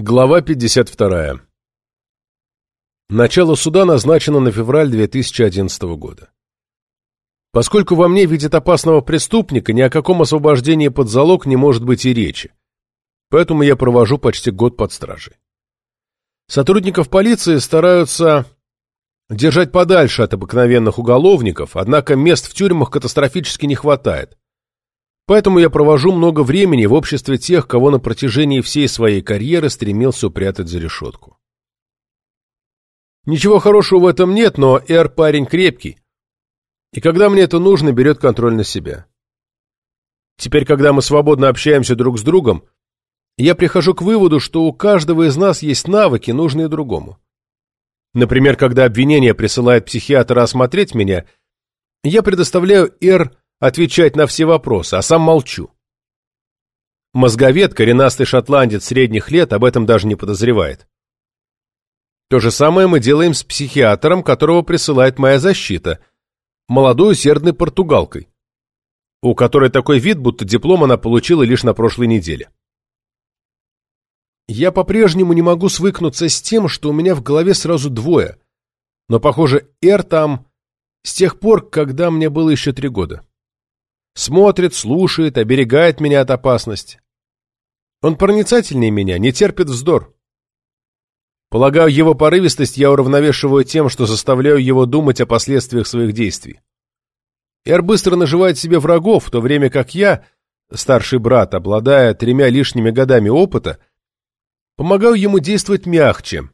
Глава 52. Начало суда назначено на февраль 2011 года. Поскольку во мне видят опасного преступника, ни о каком освобождении под залог не может быть и речи. Поэтому я провожу почти год под стражей. Сотрудников полиции стараются держать подальше от обыкновенных уголовников, однако мест в тюрьмах катастрофически не хватает. Поэтому я провожу много времени в обществе тех, кого на протяжении всей своей карьеры стремился упрятать за решетку. Ничего хорошего в этом нет, но Эр парень крепкий. И когда мне это нужно, берет контроль на себя. Теперь, когда мы свободно общаемся друг с другом, я прихожу к выводу, что у каждого из нас есть навыки, нужные другому. Например, когда обвинение присылает психиатра осмотреть меня, я предоставляю Эр отвечать на все вопросы, а сам молчу. Мозговед, коренастый шотландец средних лет, об этом даже не подозревает. То же самое мы делаем с психиатром, которого присылает моя защита, молодой усердной португалкой, у которой такой вид, будто диплом она получила лишь на прошлой неделе. Я по-прежнему не могу свыкнуться с тем, что у меня в голове сразу двое, но, похоже, Эр там с тех пор, когда мне было еще три года. Смотрит, слушает, оберегает меня от опасности. Он проницательнее меня, не терпит вздор. Полагаю, его порывистость я уравновешиваю тем, что заставляю его думать о последствиях своих действий. Эр быстро наживает себе врагов, в то время как я, старший брат, обладая тремя лишними годами опыта, помогаю ему действовать мягче.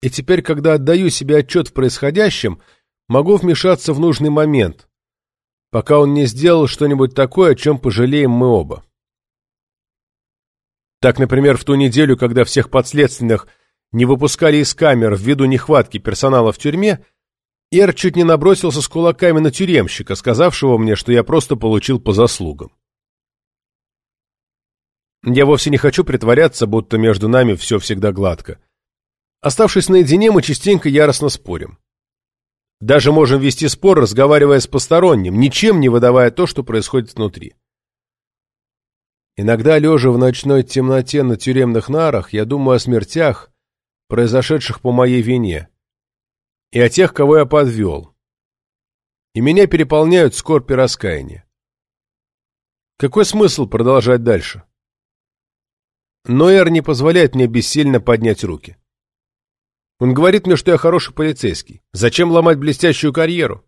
И теперь, когда отдаю себе отчет в происходящем, могу вмешаться в нужный момент, пока он не сделал что-нибудь такое, о чем пожалеем мы оба. Так, например, в ту неделю, когда всех подследственных не выпускали из камер ввиду нехватки персонала в тюрьме, Эр чуть не набросился с кулаками на тюремщика, сказавшего мне, что я просто получил по заслугам. Я вовсе не хочу притворяться, будто между нами все всегда гладко. Оставшись наедине, мы частенько яростно спорим. Даже можем вести спор, разговаривая с посторонним, ничем не выдавая то, что происходит внутри. Иногда, лежа в ночной темноте на тюремных нарах, я думаю о смертях, произошедших по моей вине, и о тех, кого я подвел. И меня переполняют скорбь и раскаяние. Какой смысл продолжать дальше? Но Эр не позволяет мне бессильно поднять руки. Он говорит мне, что я хороший полицейский. Зачем ломать блестящую карьеру?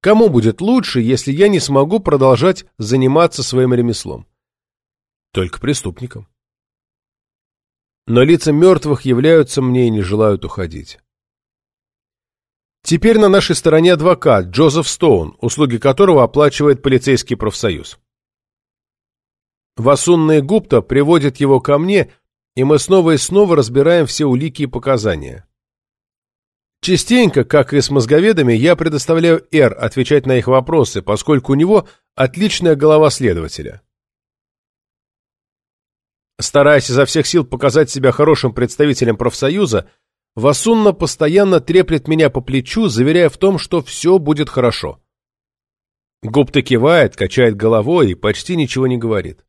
Кому будет лучше, если я не смогу продолжать заниматься своим ремеслом? Только преступникам. Но лица мертвых являются мне и не желают уходить. Теперь на нашей стороне адвокат Джозеф Стоун, услуги которого оплачивает полицейский профсоюз. Васунна и Гупта приводят его ко мне – и мы снова и снова разбираем все улики и показания. Частенько, как и с мозговедами, я предоставляю Р отвечать на их вопросы, поскольку у него отличная голова следователя. Стараясь изо всех сил показать себя хорошим представителем профсоюза, Васунна постоянно треплет меня по плечу, заверяя в том, что все будет хорошо. Гупта кивает, качает головой и почти ничего не говорит.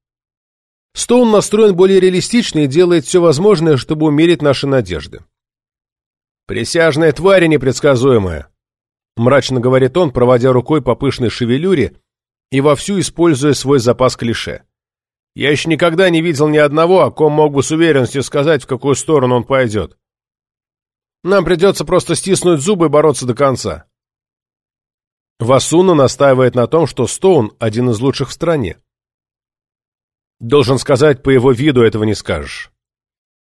Стоун настроен более реалистично и делает все возможное, чтобы умерить наши надежды. «Присяжная тварь непредсказуемая», — мрачно говорит он, проводя рукой по пышной шевелюре и вовсю используя свой запас клише. «Я еще никогда не видел ни одного, о ком мог бы с уверенностью сказать, в какую сторону он пойдет. Нам придется просто стиснуть зубы и бороться до конца». Васуна настаивает на том, что Стоун – один из лучших в стране. Должен сказать, по его виду этого не скажешь.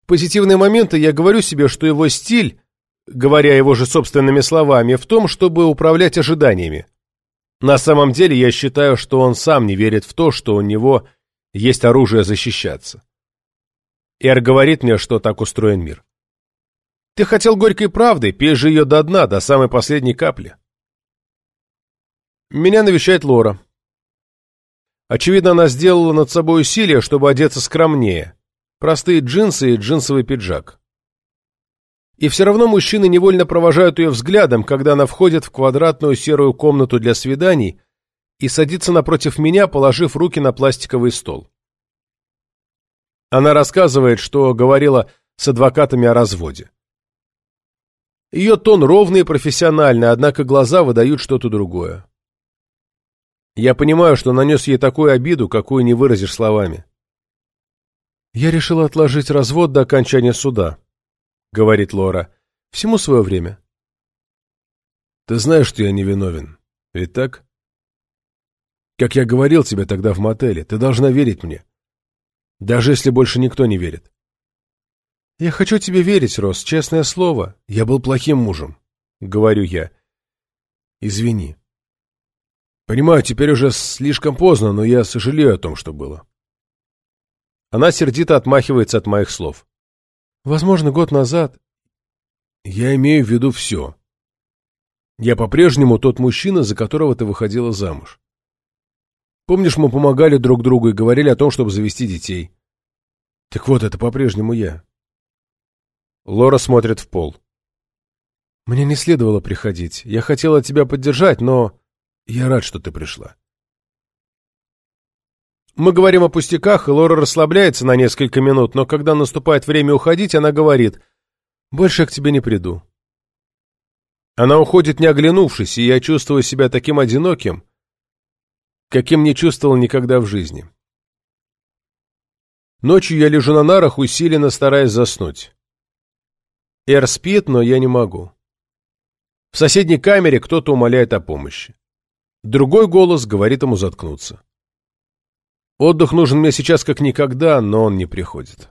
Позитивные моменты я говорю себе, что его стиль, говоря его же собственными словами, в том, чтобы управлять ожиданиями. На самом деле я считаю, что он сам не верит в то, что у него есть оружие защищаться. Эр говорит мне, что так устроен мир. Ты хотел горькой правды, пей же ее до дна, до самой последней капли. Меня навещает Лора. Очевидно, она сделала над собой усилие, чтобы одеться скромнее. Простые джинсы и джинсовый пиджак. И все равно мужчины невольно провожают ее взглядом, когда она входит в квадратную серую комнату для свиданий и садится напротив меня, положив руки на пластиковый стол. Она рассказывает, что говорила с адвокатами о разводе. Ее тон ровный и профессиональный, однако глаза выдают что-то другое. Я понимаю, что нанес ей такую обиду, какую не выразишь словами. «Я решила отложить развод до окончания суда», — говорит Лора. «Всему свое время». «Ты знаешь, что я не виновен, ведь так?» «Как я говорил тебе тогда в мотеле, ты должна верить мне. Даже если больше никто не верит». «Я хочу тебе верить, Рос, честное слово. Я был плохим мужем», — говорю я. «Извини». «Понимаю, теперь уже слишком поздно, но я сожалею о том, что было». Она сердито отмахивается от моих слов. Возможно, год назад. Я имею в виду все. Я по-прежнему тот мужчина, за которого ты выходила замуж. Помнишь, мы помогали друг другу и говорили о том, чтобы завести детей? Так вот, это по-прежнему я. Лора смотрит в пол. Мне не следовало приходить. Я хотела тебя поддержать, но я рад, что ты пришла. Мы говорим о пустяках, и Лора расслабляется на несколько минут, но когда наступает время уходить, она говорит, «Больше к тебе не приду». Она уходит, не оглянувшись, и я чувствую себя таким одиноким, каким не чувствовал никогда в жизни. Ночью я лежу на нарах, усиленно стараясь заснуть. Эр спит, но я не могу. В соседней камере кто-то умоляет о помощи. Другой голос говорит ему заткнуться. Отдых нужен мне сейчас как никогда, но он не приходит.